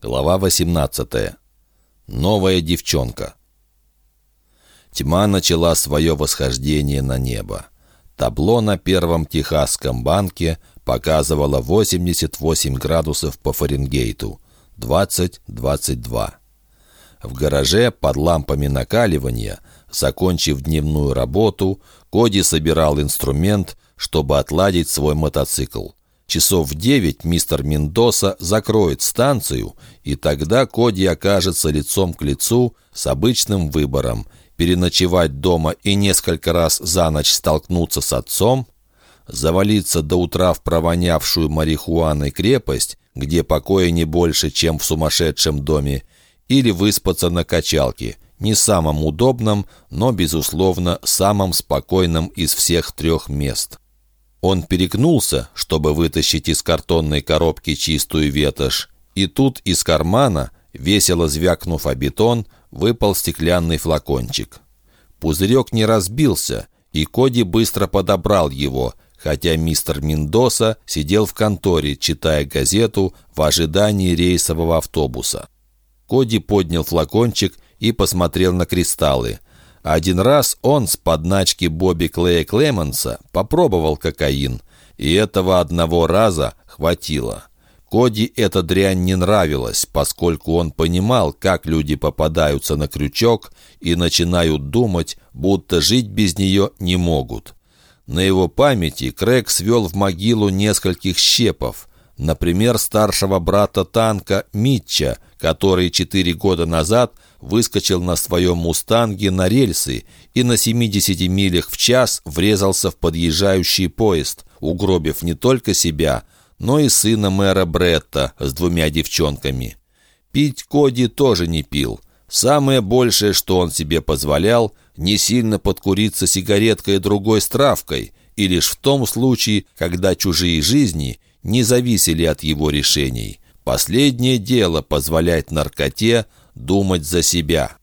Глава 18. Новая девчонка. Тьма начала свое восхождение на небо. Табло на первом Техасском банке показывало 88 градусов по Фаренгейту, 20-22. В гараже под лампами накаливания, закончив дневную работу, Коди собирал инструмент, чтобы отладить свой мотоцикл. Часов в девять мистер Мендоса закроет станцию, и тогда Коди окажется лицом к лицу с обычным выбором – переночевать дома и несколько раз за ночь столкнуться с отцом, завалиться до утра в провонявшую марихуаной крепость, где покоя не больше, чем в сумасшедшем доме, или выспаться на качалке, не самым удобном, но, безусловно, самым спокойным из всех трех мест. Он перекнулся, чтобы вытащить из картонной коробки чистую ветошь, и тут из кармана, весело звякнув о бетон, выпал стеклянный флакончик. Пузырек не разбился, и Коди быстро подобрал его, хотя мистер Мендоса сидел в конторе, читая газету в ожидании рейсового автобуса. Коди поднял флакончик и посмотрел на кристаллы. Один раз он с подначки Бобби Клея Клеменса попробовал кокаин, и этого одного раза хватило. Коди эта дрянь не нравилась, поскольку он понимал, как люди попадаются на крючок и начинают думать, будто жить без нее не могут. На его памяти Крэг свел в могилу нескольких щепов, например, старшего брата танка Митча, который четыре года назад – выскочил на своем «Мустанге» на рельсы и на 70 милях в час врезался в подъезжающий поезд, угробив не только себя, но и сына мэра Бретта с двумя девчонками. Пить Коди тоже не пил. Самое большее, что он себе позволял, не сильно подкуриться сигареткой другой стравкой, и лишь в том случае, когда чужие жизни не зависели от его решений. Последнее дело позволять наркоте думать за себя.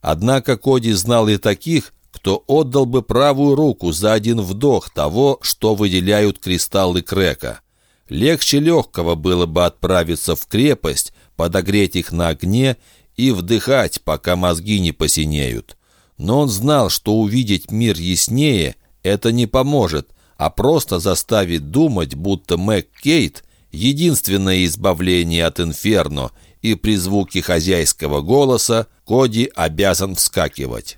Однако Коди знал и таких, кто отдал бы правую руку за один вдох того, что выделяют кристаллы Крека. Легче легкого было бы отправиться в крепость, подогреть их на огне и вдыхать, пока мозги не посинеют. Но он знал, что увидеть мир яснее это не поможет, а просто заставит думать, будто Мэг Кейт — единственное избавление от инферно — и при звуке хозяйского голоса Коди обязан вскакивать.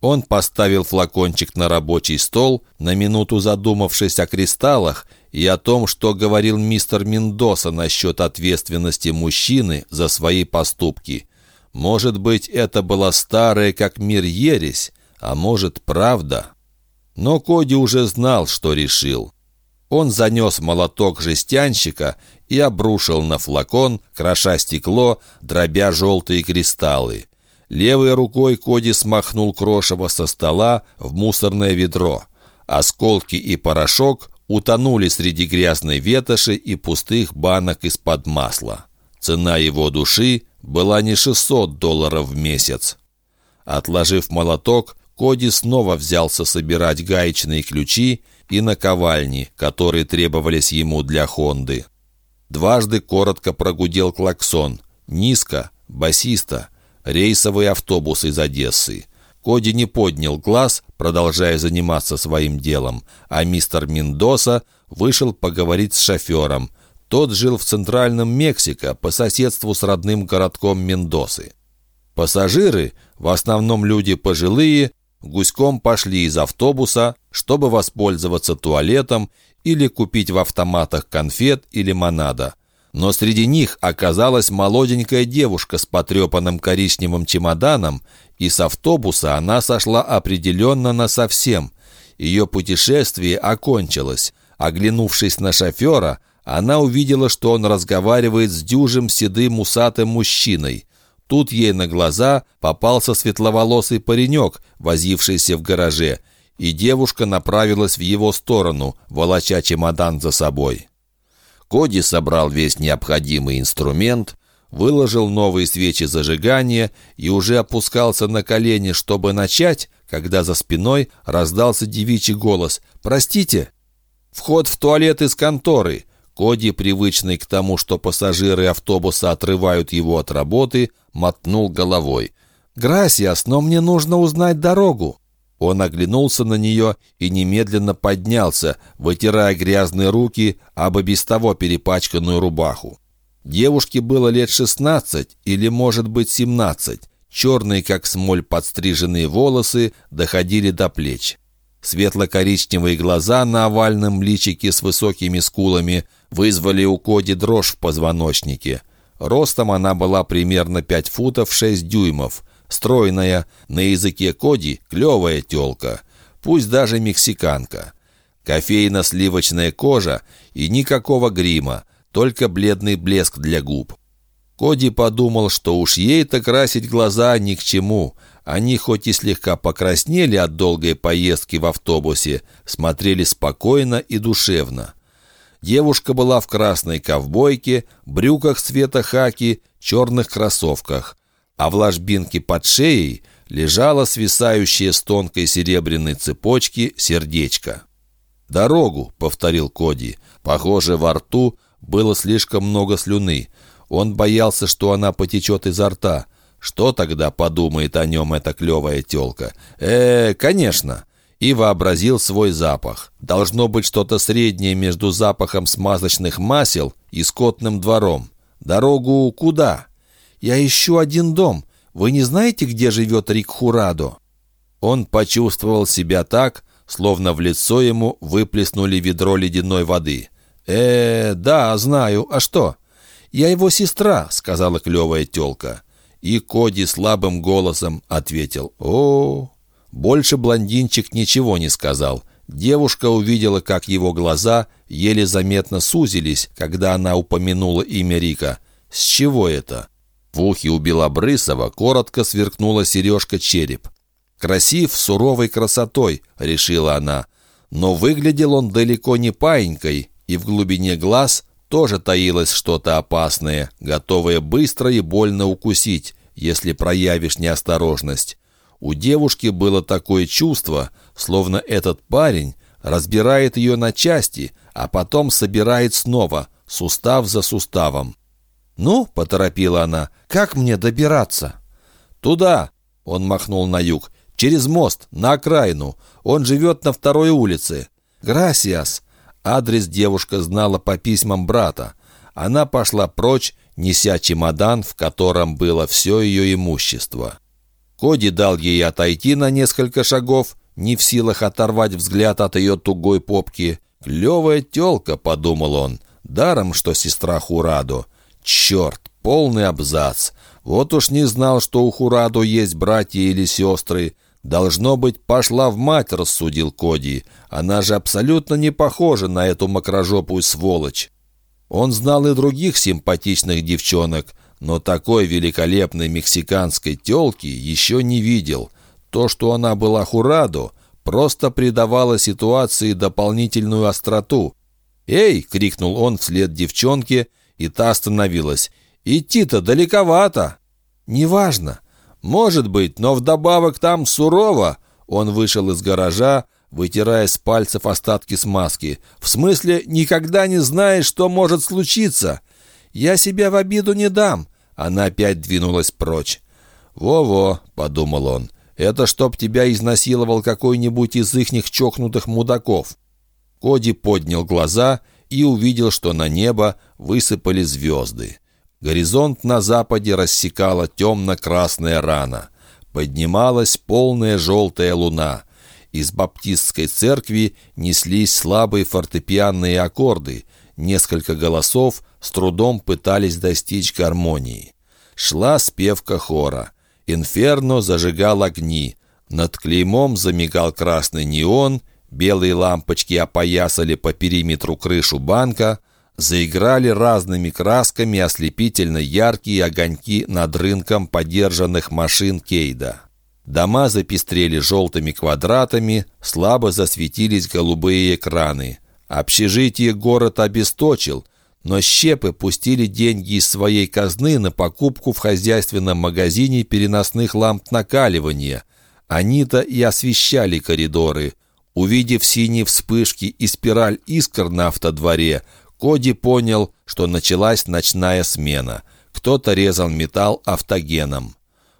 Он поставил флакончик на рабочий стол, на минуту задумавшись о кристаллах и о том, что говорил мистер Мендоса насчет ответственности мужчины за свои поступки. Может быть, это была старая как мир ересь, а может, правда. Но Коди уже знал, что решил. Он занес молоток жестянщика и обрушил на флакон, кроша стекло, дробя желтые кристаллы. Левой рукой Коди смахнул крошево со стола в мусорное ведро. Осколки и порошок утонули среди грязной ветоши и пустых банок из-под масла. Цена его души была не 600 долларов в месяц. Отложив молоток, Коди снова взялся собирать гаечные ключи и наковальни, которые требовались ему для Хонды. Дважды коротко прогудел клаксон. Низко, басиста, рейсовый автобус из Одессы. Коди не поднял глаз, продолжая заниматься своим делом, а мистер Мендоса вышел поговорить с шофером. Тот жил в центральном Мексико по соседству с родным городком Мендосы. Пассажиры, в основном люди пожилые, гуськом пошли из автобуса, чтобы воспользоваться туалетом или купить в автоматах конфет и лимонада. Но среди них оказалась молоденькая девушка с потрепанным коричневым чемоданом, и с автобуса она сошла определенно на совсем. Ее путешествие окончилось. Оглянувшись на шофера, она увидела, что он разговаривает с дюжим седым усатым мужчиной. Тут ей на глаза попался светловолосый паренек, возившийся в гараже, и девушка направилась в его сторону, волоча чемодан за собой. Коди собрал весь необходимый инструмент, выложил новые свечи зажигания и уже опускался на колени, чтобы начать, когда за спиной раздался девичий голос «Простите!» «Вход в туалет из конторы!» Коди, привычный к тому, что пассажиры автобуса отрывают его от работы, мотнул головой. «Грасиас, но мне нужно узнать дорогу». Он оглянулся на нее и немедленно поднялся, вытирая грязные руки об и без того перепачканную рубаху. Девушке было лет шестнадцать или, может быть, семнадцать. Черные, как смоль, подстриженные волосы доходили до плеч. Светло-коричневые глаза на овальном личике с высокими скулами вызвали у Коди дрожь в позвоночнике. Ростом она была примерно 5 футов 6 дюймов. Стройная, на языке Коди клевая телка. Пусть даже мексиканка. Кофейно-сливочная кожа и никакого грима, только бледный блеск для губ. Коди подумал, что уж ей-то красить глаза ни к чему. Они хоть и слегка покраснели от долгой поездки в автобусе, смотрели спокойно и душевно. Девушка была в красной ковбойке, брюках цвета хаки, черных кроссовках, а в ложбинке под шеей лежало свисающее с тонкой серебряной цепочки сердечко. «Дорогу», — повторил Коди. Похоже, во рту было слишком много слюны. Он боялся, что она потечет изо рта. Что тогда подумает о нем эта клевая телка? э конечно. И вообразил свой запах. Должно быть что-то среднее между запахом смазочных масел и скотным двором. Дорогу куда? Я ищу один дом. Вы не знаете, где живет Рик Хурадо? Он почувствовал себя так, словно в лицо ему выплеснули ведро ледяной воды. «Э, да, знаю. А что?» «Я его сестра», — сказала клевая тёлка. И Коди слабым голосом ответил «О, Больше блондинчик ничего не сказал. Девушка увидела, как его глаза еле заметно сузились, когда она упомянула имя Рика. С чего это? В ухе у Белобрысова коротко сверкнула сережка череп. «Красив суровой красотой», — решила она. Но выглядел он далеко не паинькой, и в глубине глаз тоже таилось что-то опасное, готовое быстро и больно укусить, если проявишь неосторожность. У девушки было такое чувство, словно этот парень разбирает ее на части, а потом собирает снова, сустав за суставом. «Ну», — поторопила она, — «как мне добираться?» «Туда», — он махнул на юг, — «через мост, на окраину. Он живет на второй улице». «Грасиас», Адрес девушка знала по письмам брата. Она пошла прочь, неся чемодан, в котором было все ее имущество. Коди дал ей отойти на несколько шагов, не в силах оторвать взгляд от ее тугой попки. «Клевая телка», — подумал он, — «даром, что сестра Хурадо». «Черт, полный абзац! Вот уж не знал, что у Хурадо есть братья или сестры. «Должно быть, пошла в мать», — рассудил Коди. «Она же абсолютно не похожа на эту мокрожопую сволочь». Он знал и других симпатичных девчонок, но такой великолепной мексиканской тёлки еще не видел. То, что она была Хурадо, просто придавало ситуации дополнительную остроту. «Эй!» — крикнул он вслед девчонке, и та остановилась. «Идти-то далековато!» «Неважно. «Может быть, но вдобавок там сурово». Он вышел из гаража, вытирая с пальцев остатки смазки. «В смысле, никогда не знаешь, что может случиться. Я себя в обиду не дам». Она опять двинулась прочь. «Во-во», — подумал он, — «это чтоб тебя изнасиловал какой-нибудь из ихних чокнутых мудаков». Коди поднял глаза и увидел, что на небо высыпали звезды. Горизонт на западе рассекала темно-красная рана. Поднималась полная желтая луна. Из баптистской церкви неслись слабые фортепианные аккорды. Несколько голосов с трудом пытались достичь гармонии. Шла спевка хора. Инферно зажигал огни. Над клеймом замигал красный неон, белые лампочки опоясали по периметру крышу банка, заиграли разными красками ослепительно яркие огоньки над рынком подержанных машин Кейда. Дома запестрели желтыми квадратами, слабо засветились голубые экраны. Общежитие город обесточил, но щепы пустили деньги из своей казны на покупку в хозяйственном магазине переносных ламп накаливания. Они-то и освещали коридоры. Увидев синие вспышки и спираль искр на автодворе, Коди понял, что началась ночная смена. Кто-то резал металл автогеном.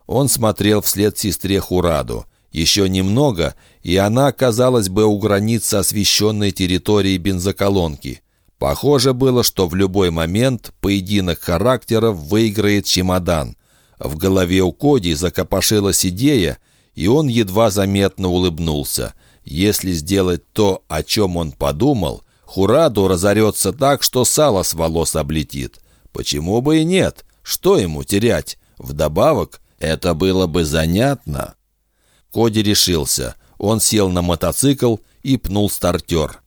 Он смотрел вслед сестре Хураду. Еще немного, и она оказалась бы у границы освещенной территории бензоколонки. Похоже было, что в любой момент поединок характеров выиграет чемодан. В голове у Коди закопошилась идея, и он едва заметно улыбнулся. Если сделать то, о чем он подумал, Хураду разорется так, что сало с волос облетит. Почему бы и нет? Что ему терять? Вдобавок, это было бы занятно. Коди решился. Он сел на мотоцикл и пнул стартер.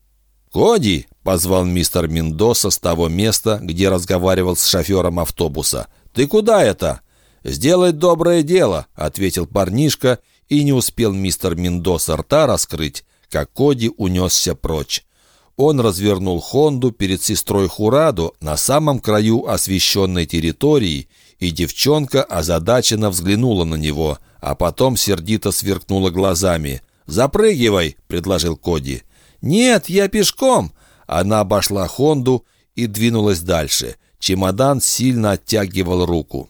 «Коди!» — позвал мистер Мендоса с того места, где разговаривал с шофером автобуса. «Ты куда это?» «Сделать доброе дело», — ответил парнишка, и не успел мистер Мендоса рта раскрыть, как Коди унесся прочь. Он развернул Хонду перед сестрой Хураду на самом краю освещенной территории, и девчонка озадаченно взглянула на него — а потом сердито сверкнула глазами. «Запрыгивай!» — предложил Коди. «Нет, я пешком!» Она обошла Хонду и двинулась дальше. Чемодан сильно оттягивал руку.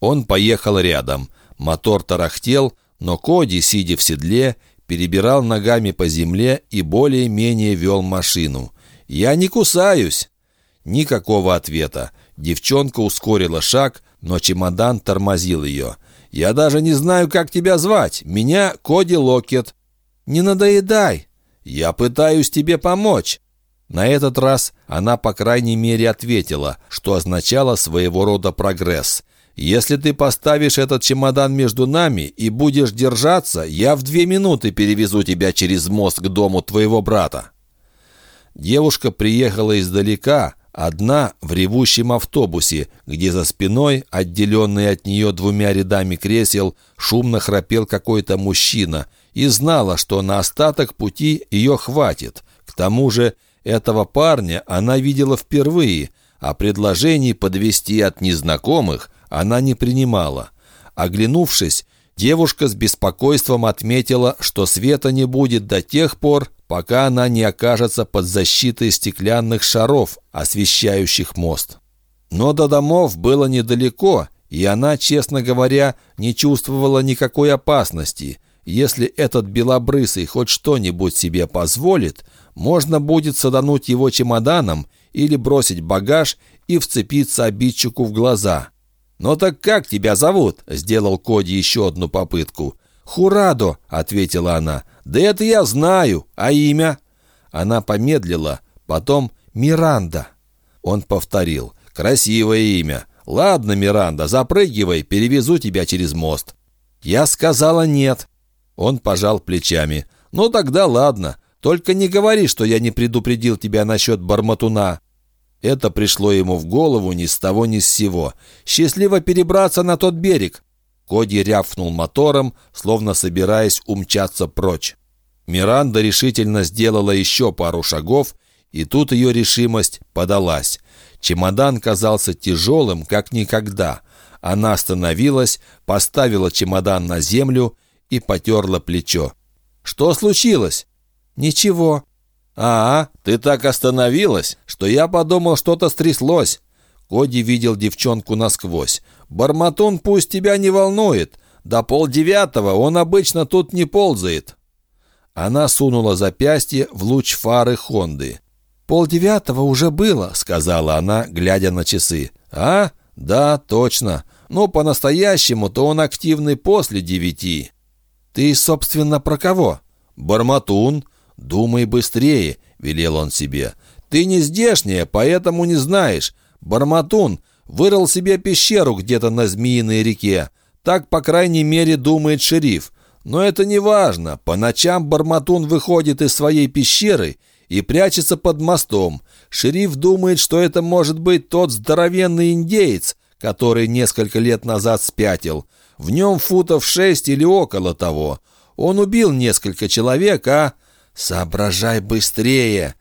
Он поехал рядом. Мотор тарахтел, но Коди, сидя в седле, перебирал ногами по земле и более-менее вел машину. «Я не кусаюсь!» Никакого ответа. Девчонка ускорила шаг, но чемодан тормозил ее. Я даже не знаю, как тебя звать. Меня Коди Локет. Не надоедай. Я пытаюсь тебе помочь». На этот раз она, по крайней мере, ответила, что означало своего рода прогресс. «Если ты поставишь этот чемодан между нами и будешь держаться, я в две минуты перевезу тебя через мост к дому твоего брата». Девушка приехала издалека, Одна в ревущем автобусе, где за спиной, отделенный от нее двумя рядами кресел, шумно храпел какой-то мужчина, и знала, что на остаток пути ее хватит. К тому же этого парня она видела впервые, а предложений подвести от незнакомых она не принимала. Оглянувшись, девушка с беспокойством отметила, что света не будет до тех пор, пока она не окажется под защитой стеклянных шаров, освещающих мост. Но до домов было недалеко, и она, честно говоря, не чувствовала никакой опасности. Если этот белобрысый хоть что-нибудь себе позволит, можно будет садануть его чемоданом или бросить багаж и вцепиться обидчику в глаза. «Но «Ну так как тебя зовут?» — сделал Коди еще одну попытку. «Хурадо», — ответила она. «Да это я знаю. А имя?» Она помедлила, потом «Миранда». Он повторил. «Красивое имя. Ладно, Миранда, запрыгивай, перевезу тебя через мост». Я сказала «нет». Он пожал плечами. «Ну тогда ладно. Только не говори, что я не предупредил тебя насчет Барматуна». Это пришло ему в голову ни с того ни с сего. «Счастливо перебраться на тот берег!» Коди рявкнул мотором, словно собираясь умчаться прочь. Миранда решительно сделала еще пару шагов, и тут ее решимость подалась. Чемодан казался тяжелым, как никогда. Она остановилась, поставила чемодан на землю и потерла плечо. «Что случилось?» «Ничего». «А, ты так остановилась, что я подумал, что-то стряслось». Коди видел девчонку насквозь. «Барматун пусть тебя не волнует. До полдевятого он обычно тут не ползает». Она сунула запястье в луч фары Хонды. «Полдевятого уже было», — сказала она, глядя на часы. «А? Да, точно. Но по-настоящему-то он активный после девяти». «Ты, собственно, про кого?» «Барматун. Думай быстрее», — велел он себе. «Ты не здешняя, поэтому не знаешь. Барматун вырыл себе пещеру где-то на Змеиной реке. Так, по крайней мере, думает шериф. Но это не важно. По ночам Барматун выходит из своей пещеры и прячется под мостом. Шериф думает, что это может быть тот здоровенный индеец, который несколько лет назад спятил. В нем футов шесть или около того. Он убил несколько человек, а... Соображай быстрее.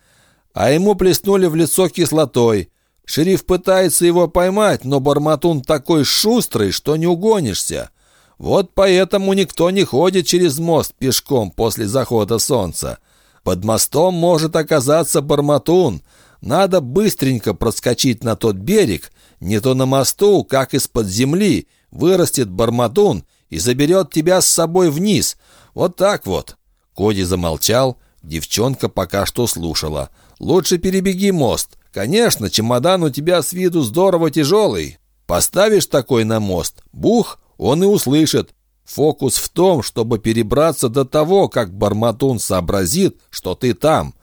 А ему плеснули в лицо кислотой. Шериф пытается его поймать, но Барматун такой шустрый, что не угонишься. Вот поэтому никто не ходит через мост пешком после захода солнца. Под мостом может оказаться Барматун. Надо быстренько проскочить на тот берег, не то на мосту, как из-под земли, вырастет барматун и заберет тебя с собой вниз. Вот так вот». Коди замолчал, девчонка пока что слушала. «Лучше перебеги мост. Конечно, чемодан у тебя с виду здорово тяжелый. Поставишь такой на мост, бух, он и услышит. Фокус в том, чтобы перебраться до того, как Барматун сообразит, что ты там.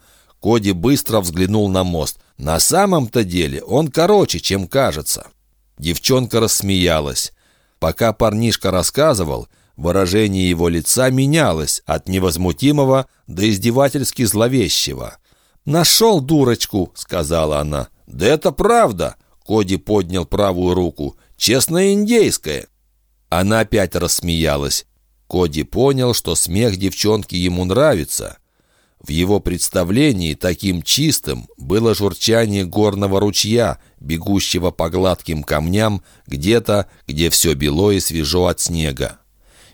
Коди быстро взглянул на мост. На самом-то деле он короче, чем кажется. Девчонка рассмеялась. Пока парнишка рассказывал, выражение его лица менялось от невозмутимого до издевательски зловещего. «Нашел дурочку», — сказала она. «Да это правда», — Коди поднял правую руку. «Честно индейская». Она опять рассмеялась. Коди понял, что смех девчонки ему нравится. В его представлении таким чистым было журчание горного ручья, бегущего по гладким камням, где-то, где все бело и свежо от снега.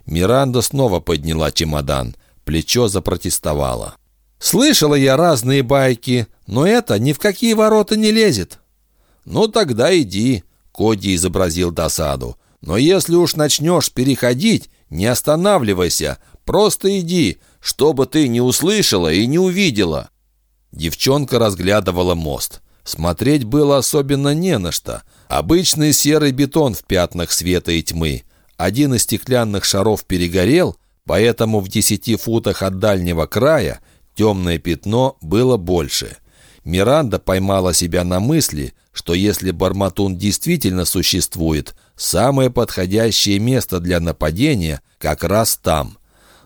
Миранда снова подняла чемодан. Плечо запротестовало. «Слышала я разные байки, но это ни в какие ворота не лезет». «Ну тогда иди», — Коди изобразил досаду. Но если уж начнешь переходить, не останавливайся, просто иди, чтобы ты не услышала и не увидела». Девчонка разглядывала мост. Смотреть было особенно не на что. Обычный серый бетон в пятнах света и тьмы. Один из стеклянных шаров перегорел, поэтому в десяти футах от дальнего края темное пятно было больше. Миранда поймала себя на мысли, что если Барматун действительно существует, самое подходящее место для нападения как раз там.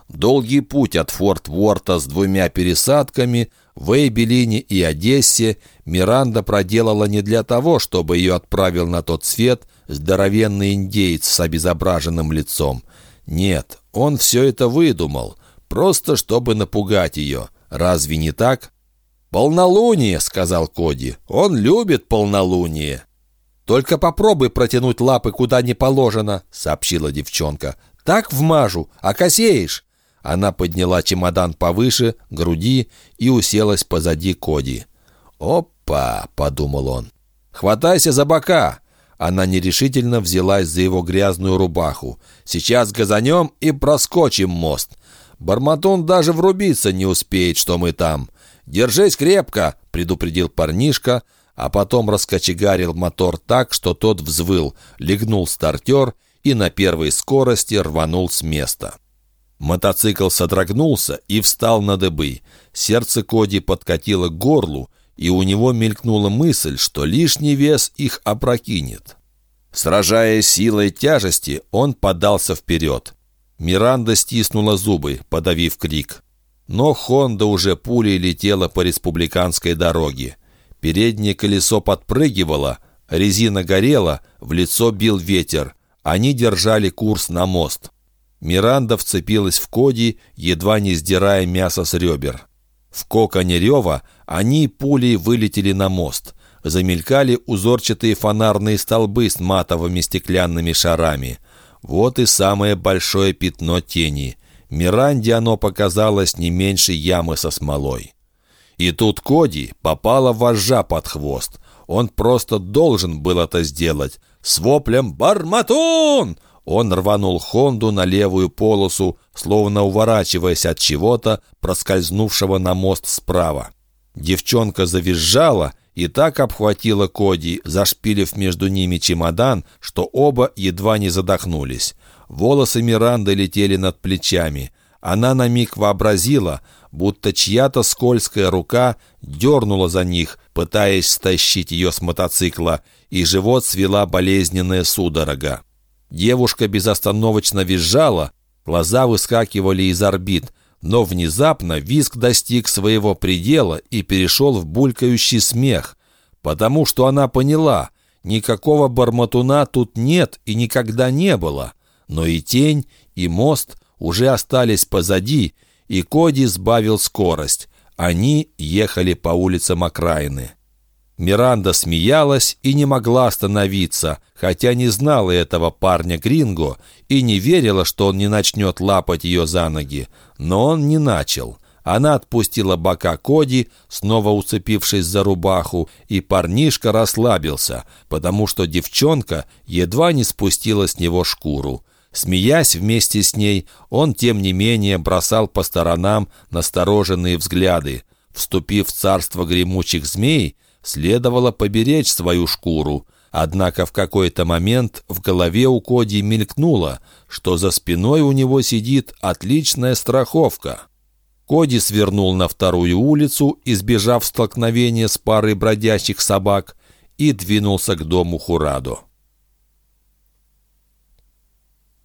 Долгий путь от Форт Ворта с двумя пересадками в Эйбелине и Одессе Миранда проделала не для того, чтобы ее отправил на тот свет здоровенный индеец с обезображенным лицом. Нет, он все это выдумал, просто чтобы напугать ее. Разве не так? «Полнолуние», — сказал Коди. «Он любит полнолуние». «Только попробуй протянуть лапы куда не положено», — сообщила девчонка. «Так вмажу, а косеешь». Она подняла чемодан повыше, груди и уселась позади Коди. «Опа!» — подумал он. «Хватайся за бока!» Она нерешительно взялась за его грязную рубаху. «Сейчас газанем и проскочим мост. Барматон даже врубиться не успеет, что мы там. «Держись крепко!» — предупредил парнишка, а потом раскочегарил мотор так, что тот взвыл, легнул стартер и на первой скорости рванул с места. Мотоцикл содрогнулся и встал на дыбы. Сердце Коди подкатило к горлу, и у него мелькнула мысль, что лишний вес их опрокинет. Сражаясь силой тяжести, он подался вперед. Миранда стиснула зубы, подавив крик. Но «Хонда» уже пулей летела по республиканской дороге. Переднее колесо подпрыгивало, резина горела, в лицо бил ветер. Они держали курс на мост. Миранда вцепилась в Коди, едва не сдирая мясо с ребер. В коконе рева они пулей вылетели на мост. Замелькали узорчатые фонарные столбы с матовыми стеклянными шарами. Вот и самое большое пятно тени — Миранде оно показалось не меньше ямы со смолой. И тут Коди попала вожжа под хвост. Он просто должен был это сделать. С воплем «Барматун!» Он рванул Хонду на левую полосу, словно уворачиваясь от чего-то, проскользнувшего на мост справа. Девчонка завизжала и так обхватила Коди, зашпилив между ними чемодан, что оба едва не задохнулись. Волосы Миранды летели над плечами. Она на миг вообразила, будто чья-то скользкая рука дернула за них, пытаясь стащить ее с мотоцикла, и живот свела болезненная судорога. Девушка безостановочно визжала, глаза выскакивали из орбит, но внезапно визг достиг своего предела и перешел в булькающий смех, потому что она поняла, никакого барматуна тут нет и никогда не было но и тень, и мост уже остались позади, и Коди сбавил скорость. Они ехали по улицам окраины. Миранда смеялась и не могла остановиться, хотя не знала этого парня Гринго и не верила, что он не начнет лапать ее за ноги. Но он не начал. Она отпустила бока Коди, снова уцепившись за рубаху, и парнишка расслабился, потому что девчонка едва не спустила с него шкуру. Смеясь вместе с ней, он, тем не менее, бросал по сторонам настороженные взгляды. Вступив в царство гремучих змей, следовало поберечь свою шкуру. Однако в какой-то момент в голове у Коди мелькнуло, что за спиной у него сидит отличная страховка. Коди свернул на вторую улицу, избежав столкновения с парой бродящих собак, и двинулся к дому Хурадо.